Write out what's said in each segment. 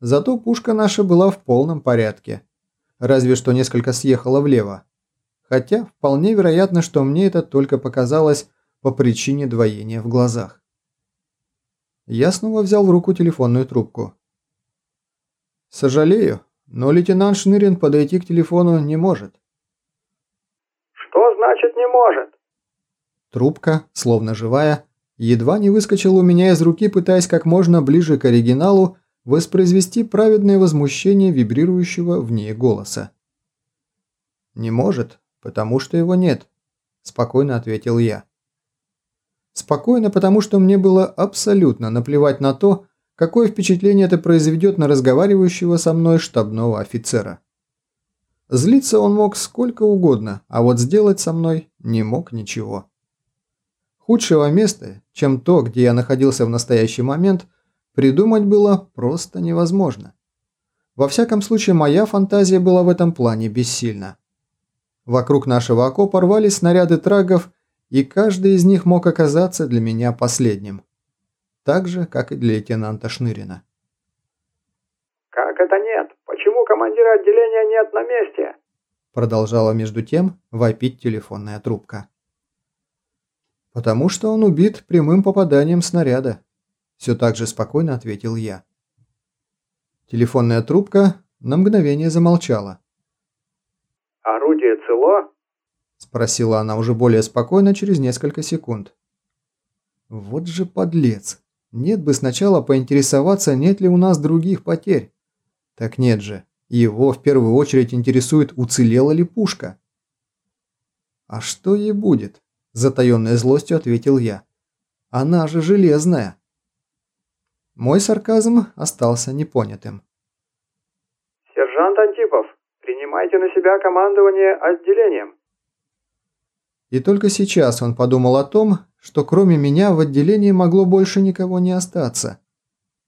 Зато пушка наша была в полном порядке. Разве что несколько съехала влево. Хотя вполне вероятно, что мне это только показалось по причине двоения в глазах. Я снова взял в руку телефонную трубку. «Сожалею, но лейтенант Шнырин подойти к телефону не может». «Что значит не может?» Трубка, словно живая, едва не выскочила у меня из руки, пытаясь как можно ближе к оригиналу воспроизвести праведное возмущение вибрирующего в ней голоса. «Не может, потому что его нет», – спокойно ответил я. Спокойно, потому что мне было абсолютно наплевать на то, какое впечатление это произведет на разговаривающего со мной штабного офицера. Злиться он мог сколько угодно, а вот сделать со мной не мог ничего. Худшего места, чем то, где я находился в настоящий момент, придумать было просто невозможно. Во всяком случае, моя фантазия была в этом плане бессильна. Вокруг нашего окопа рвались снаряды трагов, и каждый из них мог оказаться для меня последним. Так же, как и для лейтенанта Шнырина. «Как это нет? Почему командира отделения нет на месте?» Продолжала между тем вопить телефонная трубка. «Потому что он убит прямым попаданием снаряда», – все так же спокойно ответил я. Телефонная трубка на мгновение замолчала. «Орудие цело?» – спросила она уже более спокойно через несколько секунд. «Вот же подлец! Нет бы сначала поинтересоваться, нет ли у нас других потерь. Так нет же, его в первую очередь интересует, уцелела ли пушка». «А что ей будет?» – затаенной злостью ответил я. «Она же железная!» Мой сарказм остался непонятым. «Сержант Антипов, принимайте на себя командование отделением!» И только сейчас он подумал о том, что кроме меня в отделении могло больше никого не остаться.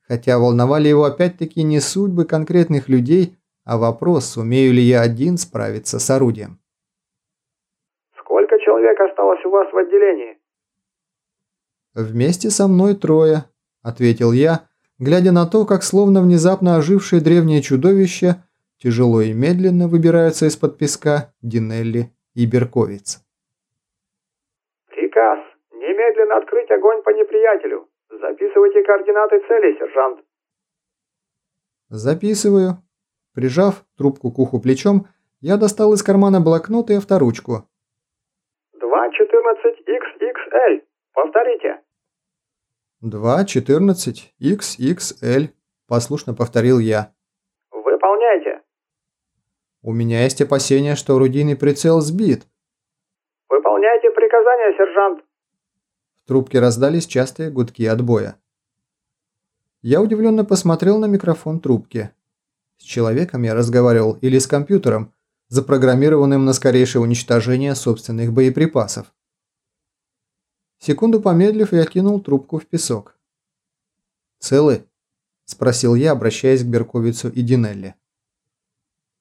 Хотя волновали его опять-таки не судьбы конкретных людей, а вопрос, сумею ли я один справиться с орудием человек осталось у вас в отделении?» «Вместе со мной трое», – ответил я, глядя на то, как словно внезапно ожившие древние чудовища тяжело и медленно выбираются из-под песка Динелли и Берковиц. «Приказ. Немедленно открыть огонь по неприятелю. Записывайте координаты цели, сержант». «Записываю». Прижав трубку к уху плечом, я достал из кармана блокнот и авторучку. 2.14XXL. Повторите. 2.14XXL. Послушно повторил я. Выполняйте. У меня есть опасения, что орудийный прицел сбит. Выполняйте приказания, сержант. В трубке раздались частые гудки отбоя. Я удивленно посмотрел на микрофон трубки. С человеком я разговаривал или с компьютером, запрограммированным на скорейшее уничтожение собственных боеприпасов. Секунду помедлив, я кинул трубку в песок. «Целы?» – спросил я, обращаясь к Берковицу и Динелли.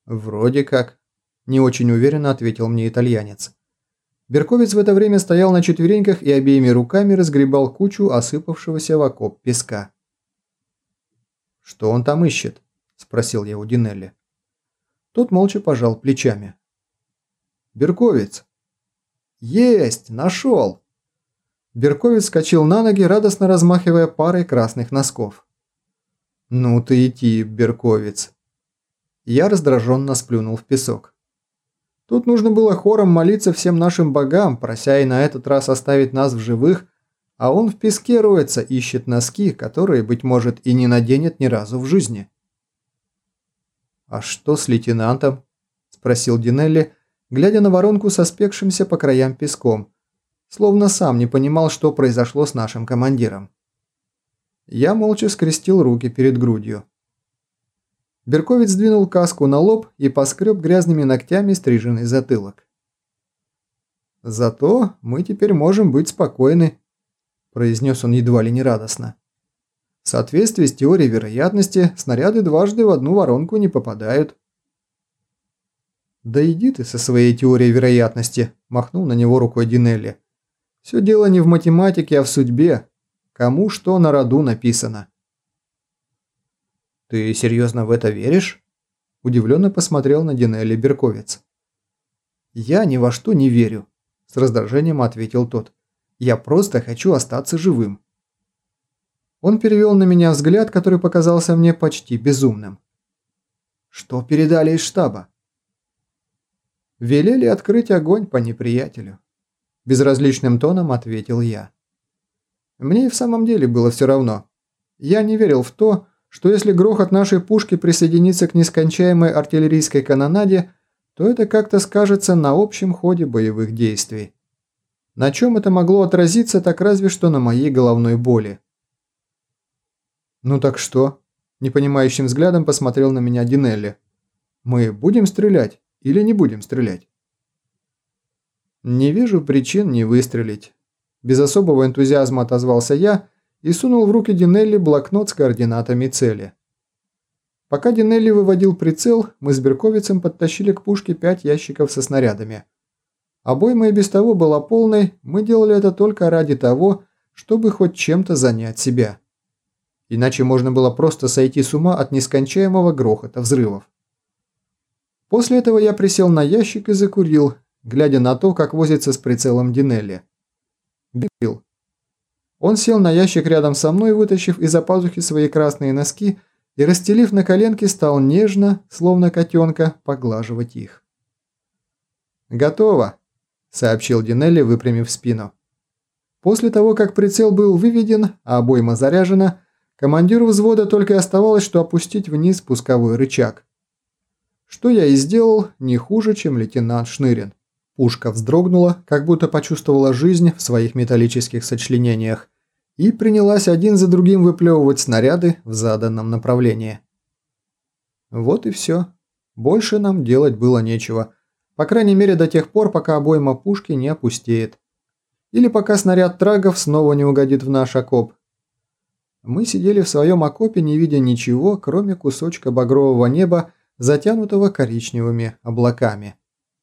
«Вроде как», – не очень уверенно ответил мне итальянец. Берковиц в это время стоял на четвереньках и обеими руками разгребал кучу осыпавшегося в окоп песка. «Что он там ищет?» – спросил я у Динелли. Тот молча пожал плечами. «Берковец!» «Есть! Нашел!» Берковец скочил на ноги, радостно размахивая парой красных носков. «Ну ты и тип, Берковец!» Я раздраженно сплюнул в песок. Тут нужно было хором молиться всем нашим богам, прося и на этот раз оставить нас в живых, а он в песке роется, ищет носки, которые, быть может, и не наденет ни разу в жизни. «А что с лейтенантом?» – спросил Динелли, глядя на воронку со спекшимся по краям песком, словно сам не понимал, что произошло с нашим командиром. Я молча скрестил руки перед грудью. Берковец сдвинул каску на лоб и поскреб грязными ногтями стриженный затылок. «Зато мы теперь можем быть спокойны», – произнес он едва ли не радостно. В соответствии с теорией вероятности, снаряды дважды в одну воронку не попадают. «Да иди ты со своей теорией вероятности», – махнул на него рукой Динелли. «Все дело не в математике, а в судьбе. Кому что на роду написано». «Ты серьезно в это веришь?» Удивленно посмотрел на Динелли Берковец. «Я ни во что не верю», – с раздражением ответил тот. «Я просто хочу остаться живым». Он перевел на меня взгляд, который показался мне почти безумным. «Что передали из штаба?» «Велели открыть огонь по неприятелю», – безразличным тоном ответил я. Мне и в самом деле было все равно. Я не верил в то, что если грохот нашей пушки присоединится к нескончаемой артиллерийской канонаде, то это как-то скажется на общем ходе боевых действий. На чем это могло отразиться, так разве что на моей головной боли. «Ну так что?» – непонимающим взглядом посмотрел на меня Динелли. «Мы будем стрелять или не будем стрелять?» «Не вижу причин не выстрелить». Без особого энтузиазма отозвался я и сунул в руки Динелли блокнот с координатами цели. Пока Динелли выводил прицел, мы с Берковицем подтащили к пушке пять ящиков со снарядами. Обойма и без того была полной, мы делали это только ради того, чтобы хоть чем-то занять себя. Иначе можно было просто сойти с ума от нескончаемого грохота взрывов. После этого я присел на ящик и закурил, глядя на то, как возится с прицелом Динелли. Бил. Он сел на ящик рядом со мной, вытащив из-за пазухи свои красные носки и, расстелив на коленке, стал нежно, словно котенка, поглаживать их. «Готово», – сообщил Динелли, выпрямив спину. После того, как прицел был выведен, а обойма заряжена, командиру взвода только оставалось, что опустить вниз пусковой рычаг. Что я и сделал не хуже, чем лейтенант Шнырин. Пушка вздрогнула, как будто почувствовала жизнь в своих металлических сочленениях, и принялась один за другим выплевывать снаряды в заданном направлении. Вот и все. Больше нам делать было нечего. По крайней мере до тех пор, пока обойма пушки не опустеет. Или пока снаряд трагов снова не угодит в наш окоп. Мы сидели в своем окопе, не видя ничего, кроме кусочка багрового неба, затянутого коричневыми облаками.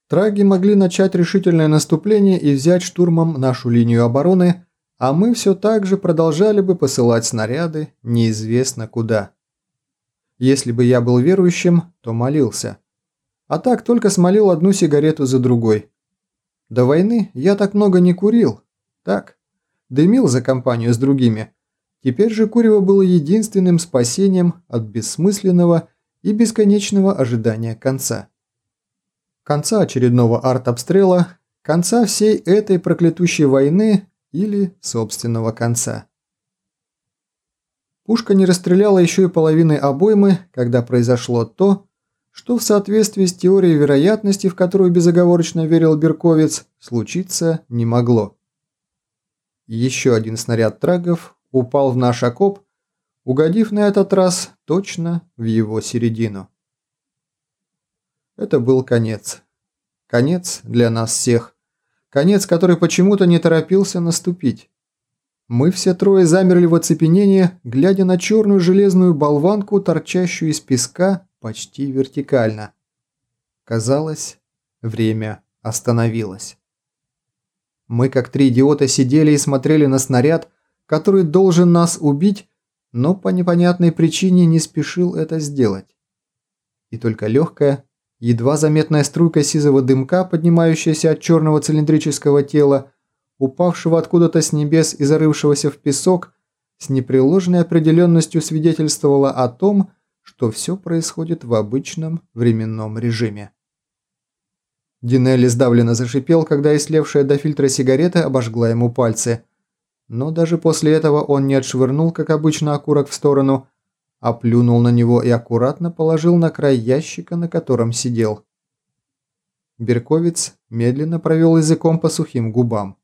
Траги могли начать решительное наступление и взять штурмом нашу линию обороны, а мы все так же продолжали бы посылать снаряды неизвестно куда. Если бы я был верующим, то молился. А так только смолил одну сигарету за другой. До войны я так много не курил. Так, дымил за компанию с другими. Теперь же курево было единственным спасением от бессмысленного и бесконечного ожидания конца конца очередного артобстрела, конца всей этой проклятущей войны или собственного конца. Пушка не расстреляла еще и половины обоймы, когда произошло то, что в соответствии с теорией вероятности, в которую безоговорочно верил Берковец, случиться не могло. Еще один снаряд трагов упал в наш окоп, угодив на этот раз точно в его середину. Это был конец. Конец для нас всех. Конец, который почему-то не торопился наступить. Мы все трое замерли в оцепенении, глядя на черную железную болванку, торчащую из песка почти вертикально. Казалось, время остановилось. Мы, как три идиота, сидели и смотрели на снаряд, который должен нас убить, но по непонятной причине не спешил это сделать. И только легкая, Едва заметная струйка сизого дымка, поднимающаяся от черного цилиндрического тела, упавшего откуда-то с небес и зарывшегося в песок, с непреложной определенностью свидетельствовала о том, что все происходит в обычном временном режиме. Динелли сдавленно зашипел, когда ислевшая до фильтра сигарета обожгла ему пальцы. Но даже после этого он не отшвырнул, как обычно, окурок в сторону, оплюнул на него и аккуратно положил на край ящика, на котором сидел. Берковец медленно провел языком по сухим губам.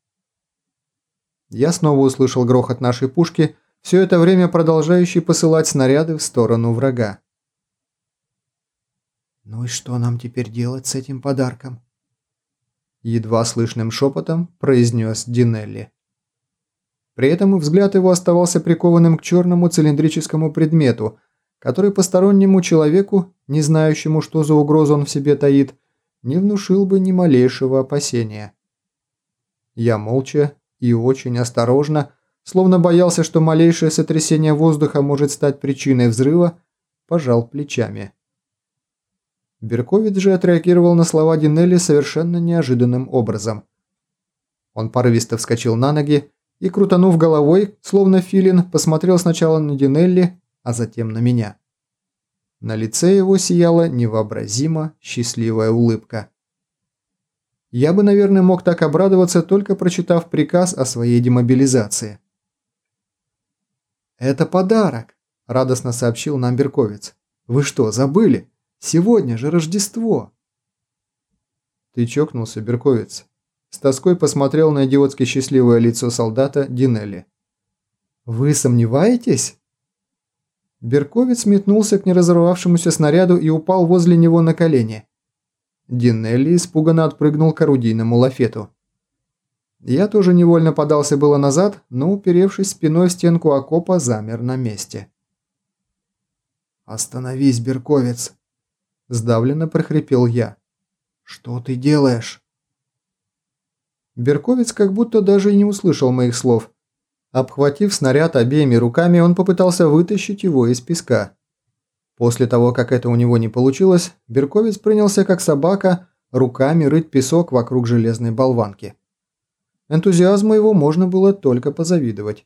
Я снова услышал грохот нашей пушки, все это время продолжающий посылать снаряды в сторону врага. «Ну и что нам теперь делать с этим подарком?» Едва слышным шепотом произнес Динелли. При этом взгляд его оставался прикованным к черному цилиндрическому предмету, который постороннему человеку, не знающему, что за угрозу он в себе таит, не внушил бы ни малейшего опасения. Я молча и очень осторожно, словно боялся, что малейшее сотрясение воздуха может стать причиной взрыва, пожал плечами. Беркович же отреагировал на слова Динелли совершенно неожиданным образом. Он порывисто вскочил на ноги и, крутанув головой, словно филин, посмотрел сначала на Динелли, а затем на меня. На лице его сияла невообразимо счастливая улыбка. Я бы, наверное, мог так обрадоваться, только прочитав приказ о своей демобилизации. «Это подарок», – радостно сообщил нам Берковец. «Вы что, забыли? Сегодня же Рождество!» «Ты чокнулся, Берковец?» С тоской посмотрел на идиотски счастливое лицо солдата Динелли. «Вы сомневаетесь?» Берковец метнулся к неразорвавшемуся снаряду и упал возле него на колени. Динелли испуганно отпрыгнул к орудийному лафету. Я тоже невольно подался было назад, но, уперевшись спиной в стенку окопа, замер на месте. «Остановись, Берковец!» – сдавленно прохрипел я. «Что ты делаешь?» Берковец как будто даже и не услышал моих слов. Обхватив снаряд обеими руками, он попытался вытащить его из песка. После того, как это у него не получилось, Берковец принялся как собака руками рыть песок вокруг железной болванки. Энтузиазму его можно было только позавидовать.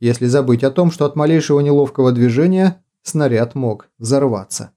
Если забыть о том, что от малейшего неловкого движения снаряд мог взорваться.